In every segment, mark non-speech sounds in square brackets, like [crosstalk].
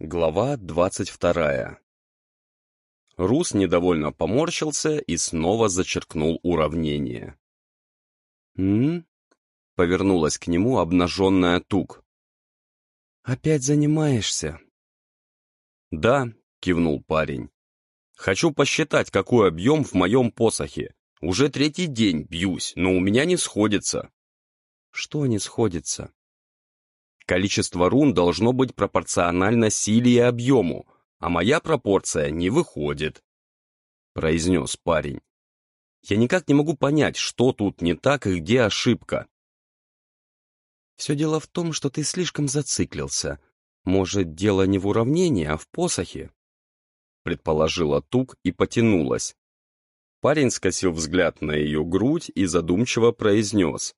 Глава двадцать вторая. Рус недовольно поморщился и снова зачеркнул уравнение. «М?», повернулась к нему обнаженная тук. «Опять занимаешься?» «Да», — кивнул парень. «Хочу посчитать, какой объем в моем посохе. Уже третий день бьюсь, но у меня не сходится». «Что не сходится?» Количество рун должно быть пропорционально силе и объему, а моя пропорция не выходит», — произнес парень. «Я никак не могу понять, что тут не так и где ошибка». «Все дело в том, что ты слишком зациклился. Может, дело не в уравнении, а в посохе?» Предположила Тук и потянулась. Парень скосил взгляд на ее грудь и задумчиво произнес.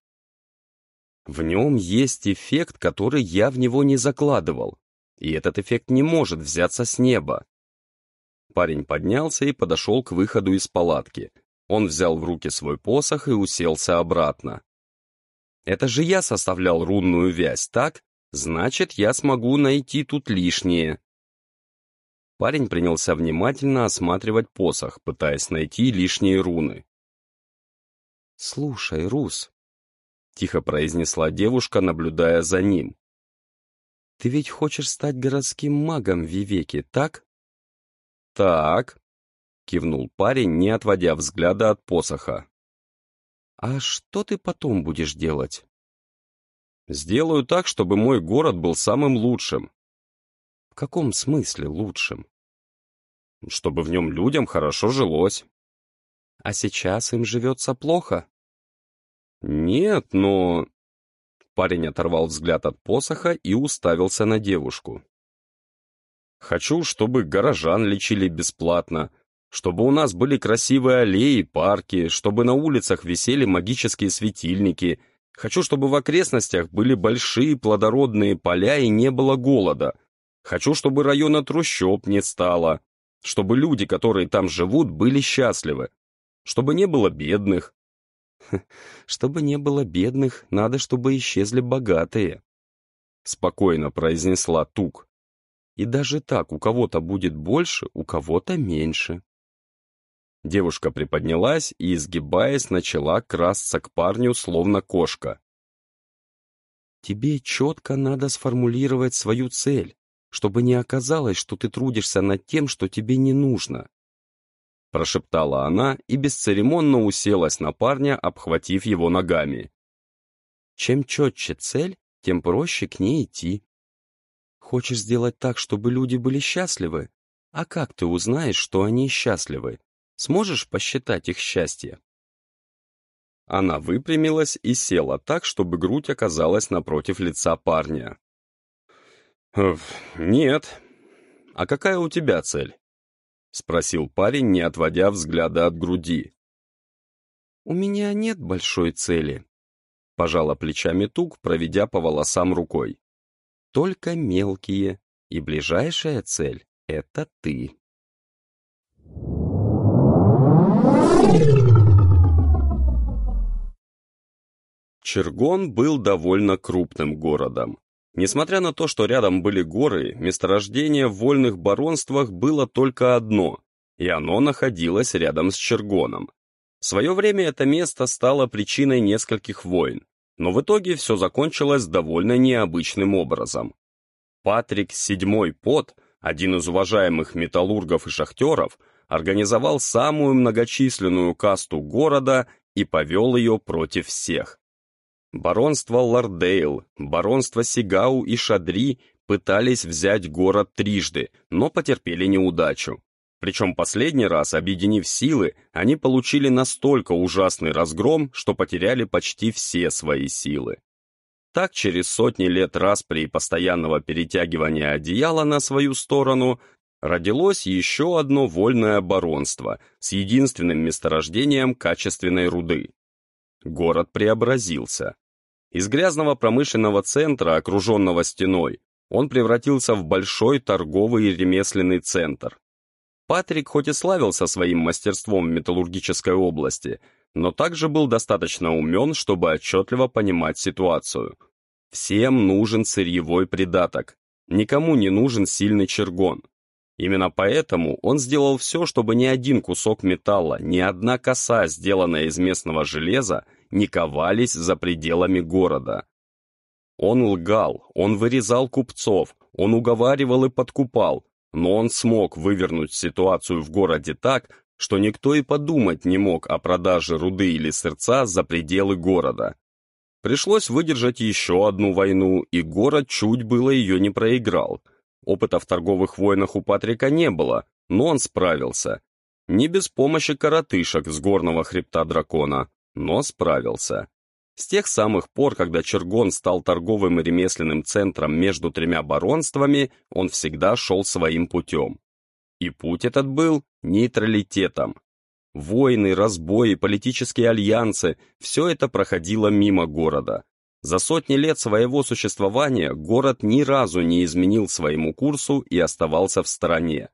В нем есть эффект, который я в него не закладывал, и этот эффект не может взяться с неба. Парень поднялся и подошел к выходу из палатки. Он взял в руки свой посох и уселся обратно. Это же я составлял рунную вязь, так? Значит, я смогу найти тут лишнее. Парень принялся внимательно осматривать посох, пытаясь найти лишние руны. «Слушай, Рус, — тихо произнесла девушка, наблюдая за ним. «Ты ведь хочешь стать городским магом, Вивеки, так?» «Так», — кивнул парень, не отводя взгляда от посоха. «А что ты потом будешь делать?» «Сделаю так, чтобы мой город был самым лучшим». «В каком смысле лучшим?» «Чтобы в нем людям хорошо жилось». «А сейчас им живется плохо?» «Нет, но...» Парень оторвал взгляд от посоха и уставился на девушку. «Хочу, чтобы горожан лечили бесплатно, чтобы у нас были красивые аллеи, парки, чтобы на улицах висели магические светильники. Хочу, чтобы в окрестностях были большие плодородные поля и не было голода. Хочу, чтобы района трущоб не стало, чтобы люди, которые там живут, были счастливы, чтобы не было бедных, [laughs] Чтобы не было бедных, надо, чтобы исчезли богатые. Спокойно произнесла Тук. И даже так у кого-то будет больше, у кого-то меньше. Девушка приподнялась и, изгибаясь, начала красться к парню, словно кошка. «Тебе четко надо сформулировать свою цель, чтобы не оказалось, что ты трудишься над тем, что тебе не нужно прошептала она и бесцеремонно уселась на парня, обхватив его ногами. Чем четче цель, тем проще к ней идти. Хочешь сделать так, чтобы люди были счастливы? А как ты узнаешь, что они счастливы? Сможешь посчитать их счастье? Она выпрямилась и села так, чтобы грудь оказалась напротив лица парня. «Нет. А какая у тебя цель?» — спросил парень, не отводя взгляда от груди. «У меня нет большой цели», — пожала плечами Тук, проведя по волосам рукой. «Только мелкие, и ближайшая цель — это ты». Чергон был довольно крупным городом. Несмотря на то, что рядом были горы, месторождение в вольных баронствах было только одно, и оно находилось рядом с Чергоном. В свое время это место стало причиной нескольких войн, но в итоге все закончилось довольно необычным образом. Патрик Седьмой Пот, один из уважаемых металлургов и шахтеров, организовал самую многочисленную касту города и повел ее против всех. Баронство Лордейл, баронство Сигау и Шадри пытались взять город трижды, но потерпели неудачу. Причем последний раз, объединив силы, они получили настолько ужасный разгром, что потеряли почти все свои силы. Так, через сотни лет распри и постоянного перетягивания одеяла на свою сторону, родилось еще одно вольное баронство с единственным месторождением качественной руды. Город преобразился. Из грязного промышленного центра, окруженного стеной, он превратился в большой торговый и ремесленный центр. Патрик хоть и славился своим мастерством в металлургической области, но также был достаточно умен, чтобы отчетливо понимать ситуацию. Всем нужен сырьевой придаток. никому не нужен сильный чергон. Именно поэтому он сделал все, чтобы ни один кусок металла, ни одна коса, сделанная из местного железа, не ковались за пределами города. Он лгал, он вырезал купцов, он уговаривал и подкупал, но он смог вывернуть ситуацию в городе так, что никто и подумать не мог о продаже руды или сырца за пределы города. Пришлось выдержать еще одну войну, и город чуть было ее не проиграл. Опыта в торговых войнах у Патрика не было, но он справился. Не без помощи коротышек с горного хребта дракона, но справился. С тех самых пор, когда Чергон стал торговым и ремесленным центром между тремя баронствами, он всегда шел своим путем. И путь этот был нейтралитетом. Войны, разбои, политические альянсы – все это проходило мимо города. За сотни лет своего существования город ни разу не изменил своему курсу и оставался в стороне.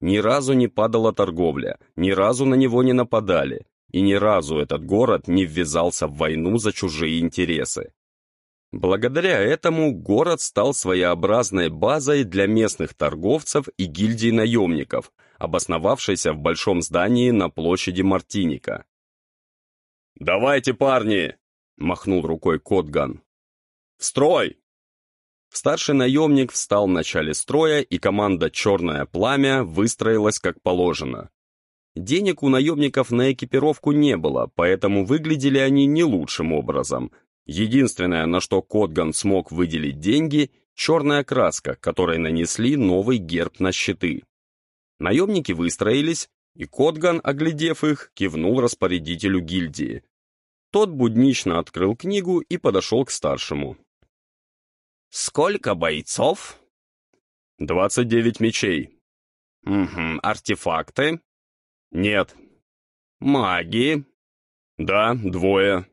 Ни разу не падала торговля, ни разу на него не нападали, и ни разу этот город не ввязался в войну за чужие интересы. Благодаря этому город стал своеобразной базой для местных торговцев и гильдий наемников, обосновавшейся в большом здании на площади Мартиника. «Давайте, парни!» — махнул рукой Котган. «В строй!» Старший наемник встал в начале строя, и команда «Черное пламя» выстроилась как положено. Денег у наемников на экипировку не было, поэтому выглядели они не лучшим образом. Единственное, на что Котган смог выделить деньги – черная краска, которой нанесли новый герб на щиты. Наемники выстроились, и Котган, оглядев их, кивнул распорядителю гильдии. Тот буднично открыл книгу и подошел к старшему. «Сколько бойцов?» «Двадцать девять мечей». «Угу, артефакты?» «Нет». «Маги?» «Да, двое».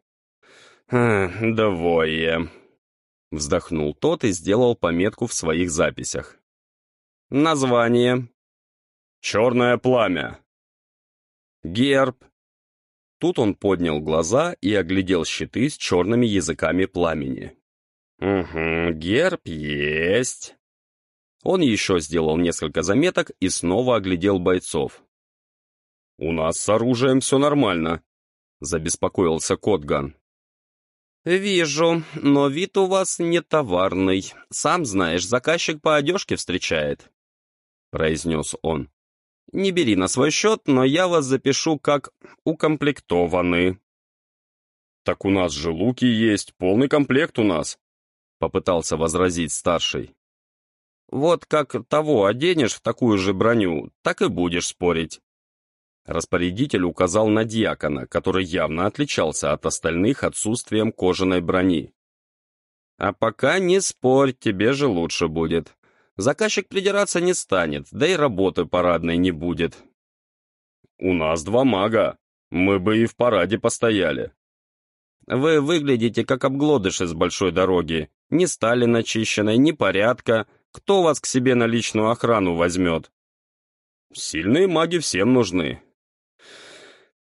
«Двое», — вздохнул тот и сделал пометку в своих записях. «Название?» «Черное пламя». «Герб?» Тут он поднял глаза и оглядел щиты с черными языками пламени. «Угу, герб есть». Он еще сделал несколько заметок и снова оглядел бойцов. «У нас с оружием все нормально», — забеспокоился Котган. «Вижу, но вид у вас не товарный. Сам знаешь, заказчик по одежке встречает», — произнес он. «Не бери на свой счет, но я вас запишу как укомплектованы». «Так у нас же луки есть, полный комплект у нас», — попытался возразить старший. «Вот как того оденешь в такую же броню, так и будешь спорить». Распорядитель указал на дьякона, который явно отличался от остальных отсутствием кожаной брони. «А пока не спорь, тебе же лучше будет. Заказчик придираться не станет, да и работы парадной не будет». «У нас два мага. Мы бы и в параде постояли». «Вы выглядите как обглодыши с большой дороги. Ни стали начищенной, ни порядка. Кто вас к себе на личную охрану возьмет?» «Сильные маги всем нужны.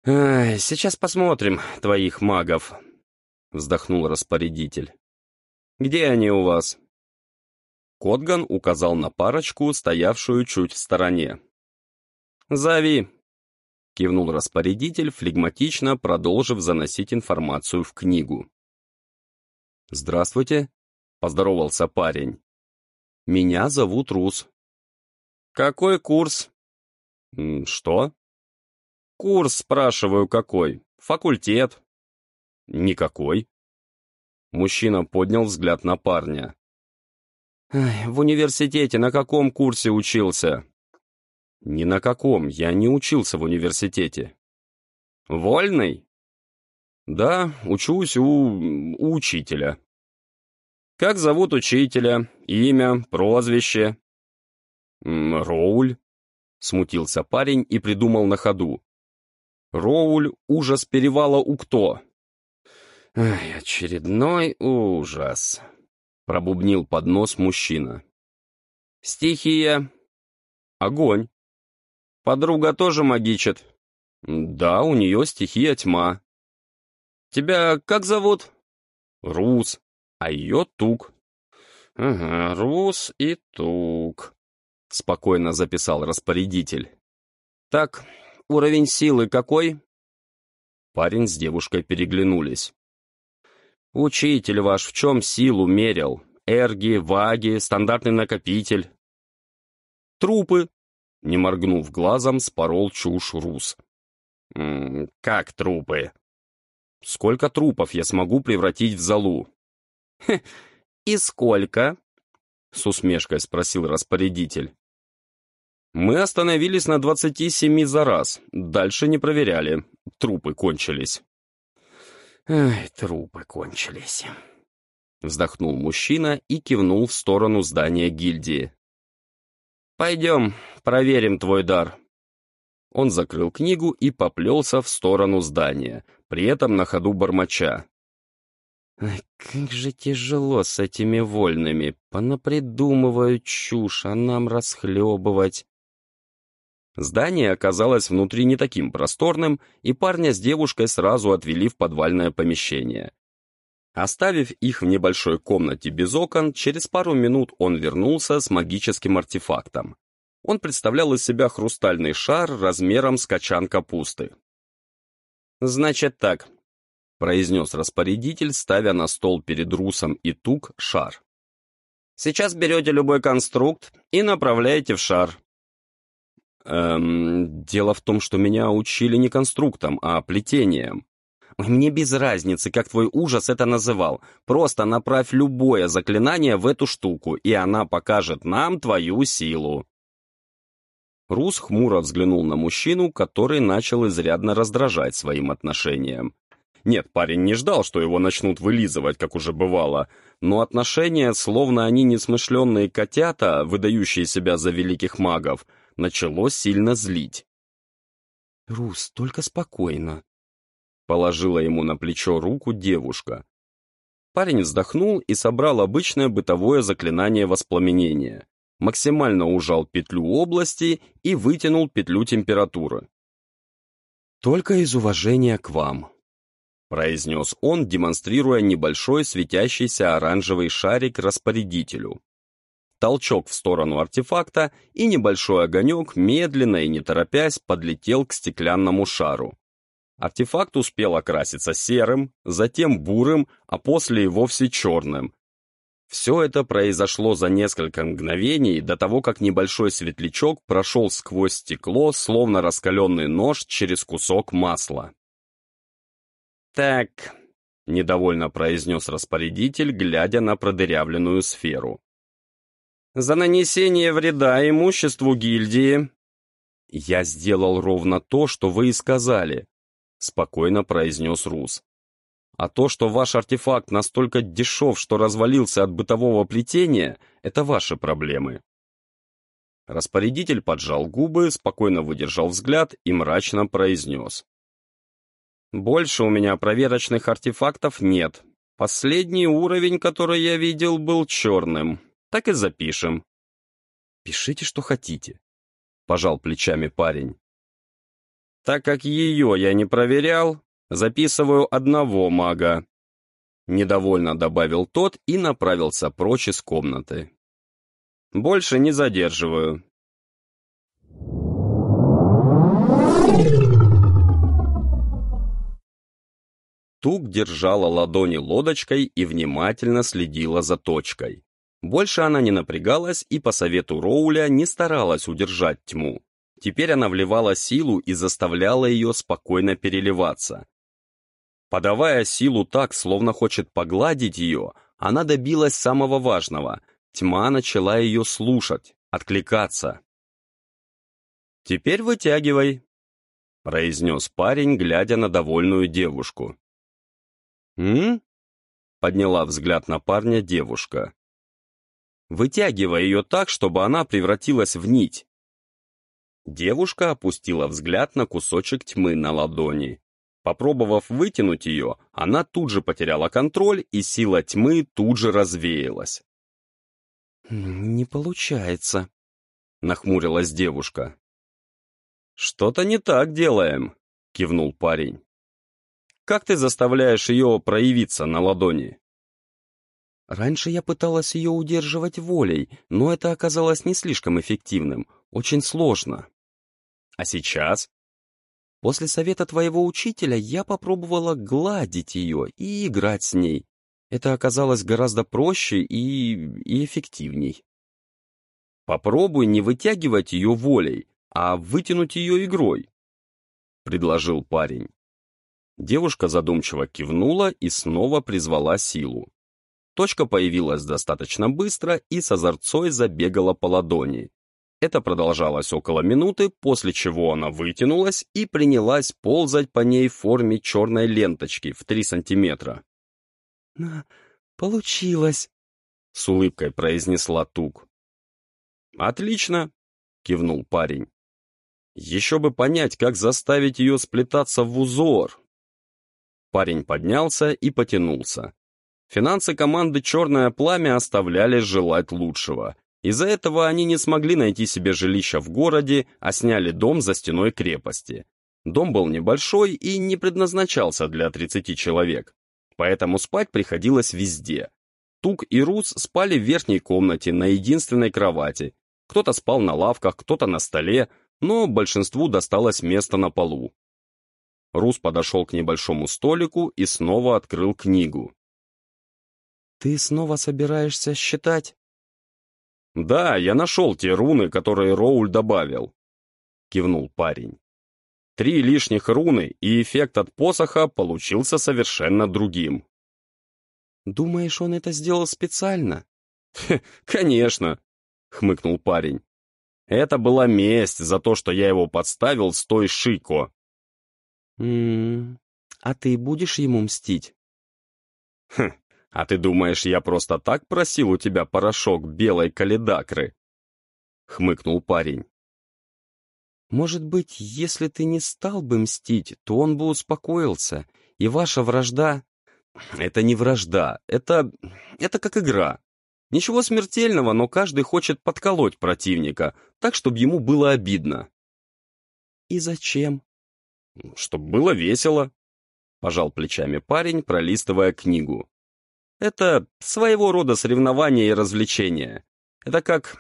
«Сейчас посмотрим твоих магов», — вздохнул распорядитель. «Где они у вас?» Котган указал на парочку, стоявшую чуть в стороне. «Зови», — кивнул распорядитель, флегматично продолжив заносить информацию в книгу. «Здравствуйте», — поздоровался парень. «Меня зовут Рус». «Какой курс?» «Что?» Курс, спрашиваю, какой? Факультет? Никакой. Мужчина поднял взгляд на парня. «В университете на каком курсе учился?» «Ни на каком, я не учился в университете». «Вольный?» «Да, учусь у... у учителя». «Как зовут учителя? Имя, прозвище?» «Роуль», — смутился парень и придумал на ходу. Роуль — ужас перевала Укто. «Ай, очередной ужас», — пробубнил под нос мужчина. «Стихия». «Огонь». «Подруга тоже магичит». «Да, у нее стихия тьма». «Тебя как зовут?» «Рус, а ее Тук». «Ага, Рус и Тук», — спокойно записал распорядитель. «Так, уровень силы какой?» Парень с девушкой переглянулись. «Учитель ваш в чем силу мерил? Эрги, ваги, стандартный накопитель?» «Трупы!» — не моргнув глазом, спорол чушь Рус. «М -м, «Как трупы?» «Сколько трупов я смогу превратить в залу?» «Хе, и сколько?» — с усмешкой спросил распорядитель. Мы остановились на двадцати семи за раз. Дальше не проверяли. Трупы кончились. «Ай, трупы кончились», — вздохнул мужчина и кивнул в сторону здания гильдии. «Пойдем, проверим твой дар». Он закрыл книгу и поплелся в сторону здания, при этом на ходу бормоча. «Как же тяжело с этими вольными, понапридумывают чушь, а нам расхлебывать». Здание оказалось внутри не таким просторным, и парня с девушкой сразу отвели в подвальное помещение. Оставив их в небольшой комнате без окон, через пару минут он вернулся с магическим артефактом. Он представлял из себя хрустальный шар размером с качан капусты. «Значит так», — произнес распорядитель, ставя на стол перед Русом и Тук шар. «Сейчас берете любой конструкт и направляете в шар. Эм, дело в том, что меня учили не конструктом, а плетением. Мне без разницы, как твой ужас это называл. Просто направь любое заклинание в эту штуку, и она покажет нам твою силу. Рус хмуро взглянул на мужчину, который начал изрядно раздражать своим отношением. Нет, парень не ждал, что его начнут вылизывать, как уже бывало, но отношения, словно они несмышленные котята, выдающие себя за великих магов, начало сильно злить. «Рус, только спокойно», — положила ему на плечо руку девушка. Парень вздохнул и собрал обычное бытовое заклинание воспламенения. Максимально ужал петлю области и вытянул петлю температуры. «Только из уважения к вам», — произнес он, демонстрируя небольшой светящийся оранжевый шарик распорядителю толчок в сторону артефакта, и небольшой огонек, медленно и не торопясь, подлетел к стеклянному шару. Артефакт успел окраситься серым, затем бурым, а после и вовсе черным. Все это произошло за несколько мгновений до того, как небольшой светлячок прошел сквозь стекло, словно раскаленный нож через кусок масла. «Так», — недовольно произнес распорядитель, глядя на продырявленную сферу за нанесение вреда имуществу гильдии». «Я сделал ровно то, что вы и сказали», — спокойно произнес Рус. «А то, что ваш артефакт настолько дешев, что развалился от бытового плетения, это ваши проблемы». Распорядитель поджал губы, спокойно выдержал взгляд и мрачно произнес. «Больше у меня проверочных артефактов нет. Последний уровень, который я видел, был черным так и запишем». «Пишите, что хотите», — пожал плечами парень. «Так как ее я не проверял, записываю одного мага», — недовольно добавил тот и направился прочь из комнаты. «Больше не задерживаю». Тук держала ладони лодочкой и внимательно следила за точкой. Больше она не напрягалась и по совету Роуля не старалась удержать тьму. Теперь она вливала силу и заставляла ее спокойно переливаться. Подавая силу так, словно хочет погладить ее, она добилась самого важного. Тьма начала ее слушать, откликаться. «Теперь вытягивай», — произнес парень, глядя на довольную девушку. «М?» — подняла взгляд на парня девушка вытягивая ее так, чтобы она превратилась в нить. Девушка опустила взгляд на кусочек тьмы на ладони. Попробовав вытянуть ее, она тут же потеряла контроль, и сила тьмы тут же развеялась. «Не получается», — нахмурилась девушка. «Что-то не так делаем», — кивнул парень. «Как ты заставляешь ее проявиться на ладони?» Раньше я пыталась ее удерживать волей, но это оказалось не слишком эффективным, очень сложно. А сейчас? После совета твоего учителя я попробовала гладить ее и играть с ней. Это оказалось гораздо проще и, и эффективней. Попробуй не вытягивать ее волей, а вытянуть ее игрой, — предложил парень. Девушка задумчиво кивнула и снова призвала силу. Точка появилась достаточно быстро и с озорцой забегала по ладони. Это продолжалось около минуты, после чего она вытянулась и принялась ползать по ней в форме черной ленточки в 3 сантиметра. «Получилось!» — с улыбкой произнесла Тук. «Отлично!» — кивнул парень. «Еще бы понять, как заставить ее сплетаться в узор!» Парень поднялся и потянулся. Финансы команды «Черное пламя» оставляли желать лучшего. Из-за этого они не смогли найти себе жилище в городе, а сняли дом за стеной крепости. Дом был небольшой и не предназначался для 30 человек. Поэтому спать приходилось везде. Тук и Рус спали в верхней комнате на единственной кровати. Кто-то спал на лавках, кто-то на столе, но большинству досталось место на полу. Рус подошел к небольшому столику и снова открыл книгу. «Ты снова собираешься считать?» «Да, я нашел те руны, которые Роуль добавил», — кивнул парень. Три лишних руны, и эффект от посоха получился совершенно другим. «Думаешь, он это сделал специально?» «Конечно», — хмыкнул парень. «Это была месть за то, что я его подставил с той Шико». «М -м, а ты будешь ему мстить?» «Хм, а ты думаешь, я просто так просил у тебя порошок белой каледакры?» Хмыкнул парень. «Может быть, если ты не стал бы мстить, то он бы успокоился, и ваша вражда...» «Это не вражда, это... это как игра. Ничего смертельного, но каждый хочет подколоть противника, так, чтобы ему было обидно». «И зачем?» «Чтобы было весело», — пожал плечами парень, пролистывая книгу. Это своего рода соревнование и развлечение. Это как...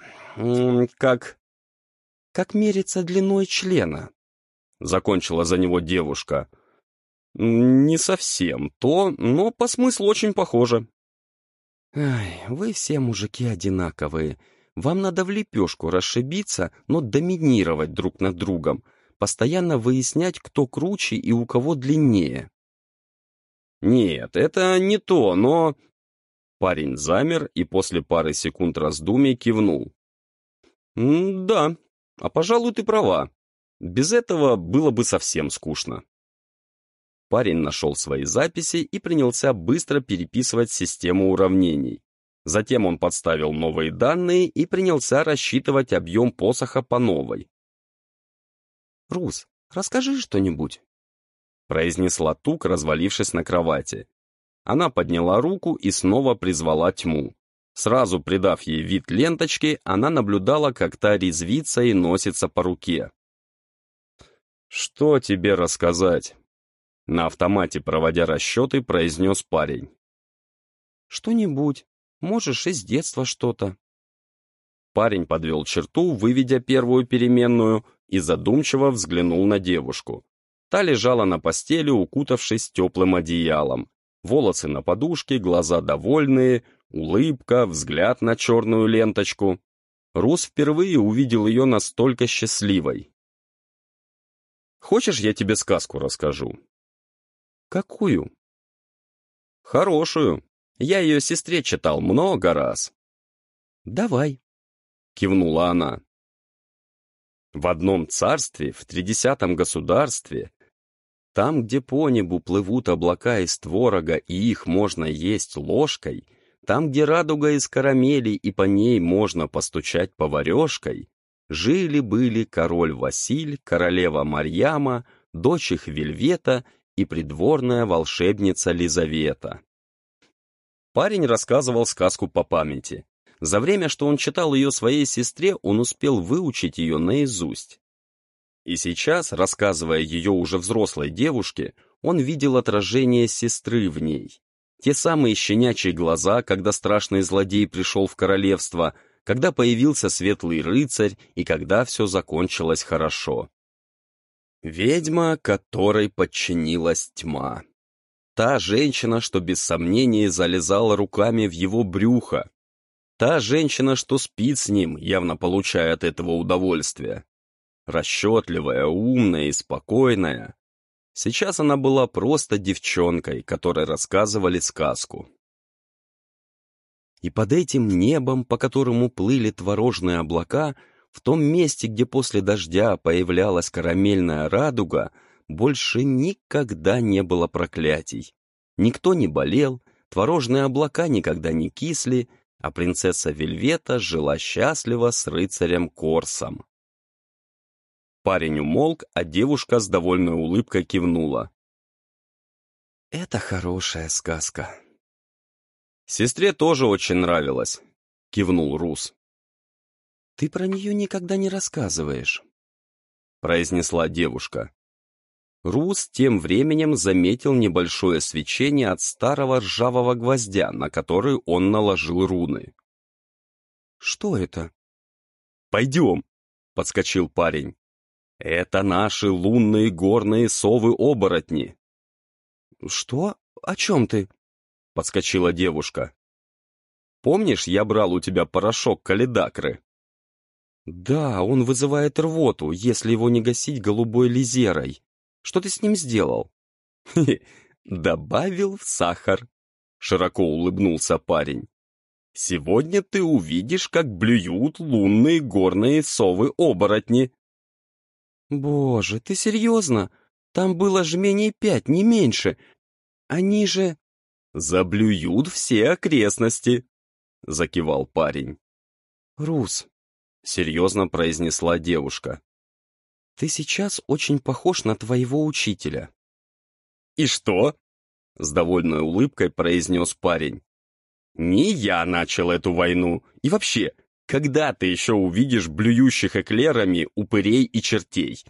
как... Как мериться длиной члена. Закончила за него девушка. Не совсем то, но по смыслу очень похоже. Ай, вы все мужики одинаковые. Вам надо в лепешку расшибиться, но доминировать друг над другом. Постоянно выяснять, кто круче и у кого длиннее. Нет, это не то, но Парень замер и после пары секунд раздумий кивнул. «Да, а пожалуй, ты права. Без этого было бы совсем скучно». Парень нашел свои записи и принялся быстро переписывать систему уравнений. Затем он подставил новые данные и принялся рассчитывать объем посоха по новой. «Рус, расскажи что-нибудь», — произнесла Тук, развалившись на кровати. Она подняла руку и снова призвала тьму. Сразу придав ей вид ленточки, она наблюдала, как та резвится и носится по руке. «Что тебе рассказать?» На автомате, проводя расчеты, произнес парень. «Что-нибудь. Можешь из детства что-то». Парень подвел черту, выведя первую переменную, и задумчиво взглянул на девушку. Та лежала на постели, укутавшись теплым одеялом, волосы на подушке, глаза довольные, улыбка, взгляд на черную ленточку. Рус впервые увидел ее настолько счастливой. «Хочешь, я тебе сказку расскажу?» «Какую?» «Хорошую. Я ее сестре читал много раз». «Давай», — кивнула она. В одном царстве, в тридесятом государстве, там, где по небу плывут облака из творога, и их можно есть ложкой, там, где радуга из карамели, и по ней можно постучать поварешкой, жили-были король Василь, королева Марьяма, дочь их Вельвета и придворная волшебница Лизавета. Парень рассказывал сказку по памяти. За время, что он читал ее своей сестре, он успел выучить ее наизусть. И сейчас, рассказывая ее уже взрослой девушке, он видел отражение сестры в ней. Те самые щенячьи глаза, когда страшный злодей пришел в королевство, когда появился светлый рыцарь и когда все закончилось хорошо. Ведьма, которой подчинилась тьма. Та женщина, что без сомнений залезала руками в его брюхо. Та женщина, что спит с ним, явно получая от этого удовольствие. Расчетливая, умная и спокойная. Сейчас она была просто девчонкой, которой рассказывали сказку. И под этим небом, по которому плыли творожные облака, в том месте, где после дождя появлялась карамельная радуга, больше никогда не было проклятий. Никто не болел, творожные облака никогда не кисли, а принцесса Вельвета жила счастливо с рыцарем Корсом. Парень умолк, а девушка с довольной улыбкой кивнула. «Это хорошая сказка». «Сестре тоже очень нравилось», — кивнул Рус. «Ты про нее никогда не рассказываешь», — произнесла девушка. Рус тем временем заметил небольшое свечение от старого ржавого гвоздя, на который он наложил руны. «Что это?» «Пойдем», — подскочил парень. «Это наши лунные горные совы-оборотни». «Что? О чем ты?» — подскочила девушка. «Помнишь, я брал у тебя порошок калидакры?» «Да, он вызывает рвоту, если его не гасить голубой лизерой. Что ты с ним сделал?» «Добавил в сахар», — широко улыбнулся парень. «Сегодня ты увидишь, как блюют лунные горные совы-оборотни». «Боже, ты серьезно? Там было жменей пять, не меньше. Они же...» «Заблюют все окрестности», — закивал парень. «Рус», — серьезно произнесла девушка. «Ты сейчас очень похож на твоего учителя». «И что?» — с довольной улыбкой произнес парень. «Не я начал эту войну. И вообще, когда ты еще увидишь блюющих эклерами упырей и чертей?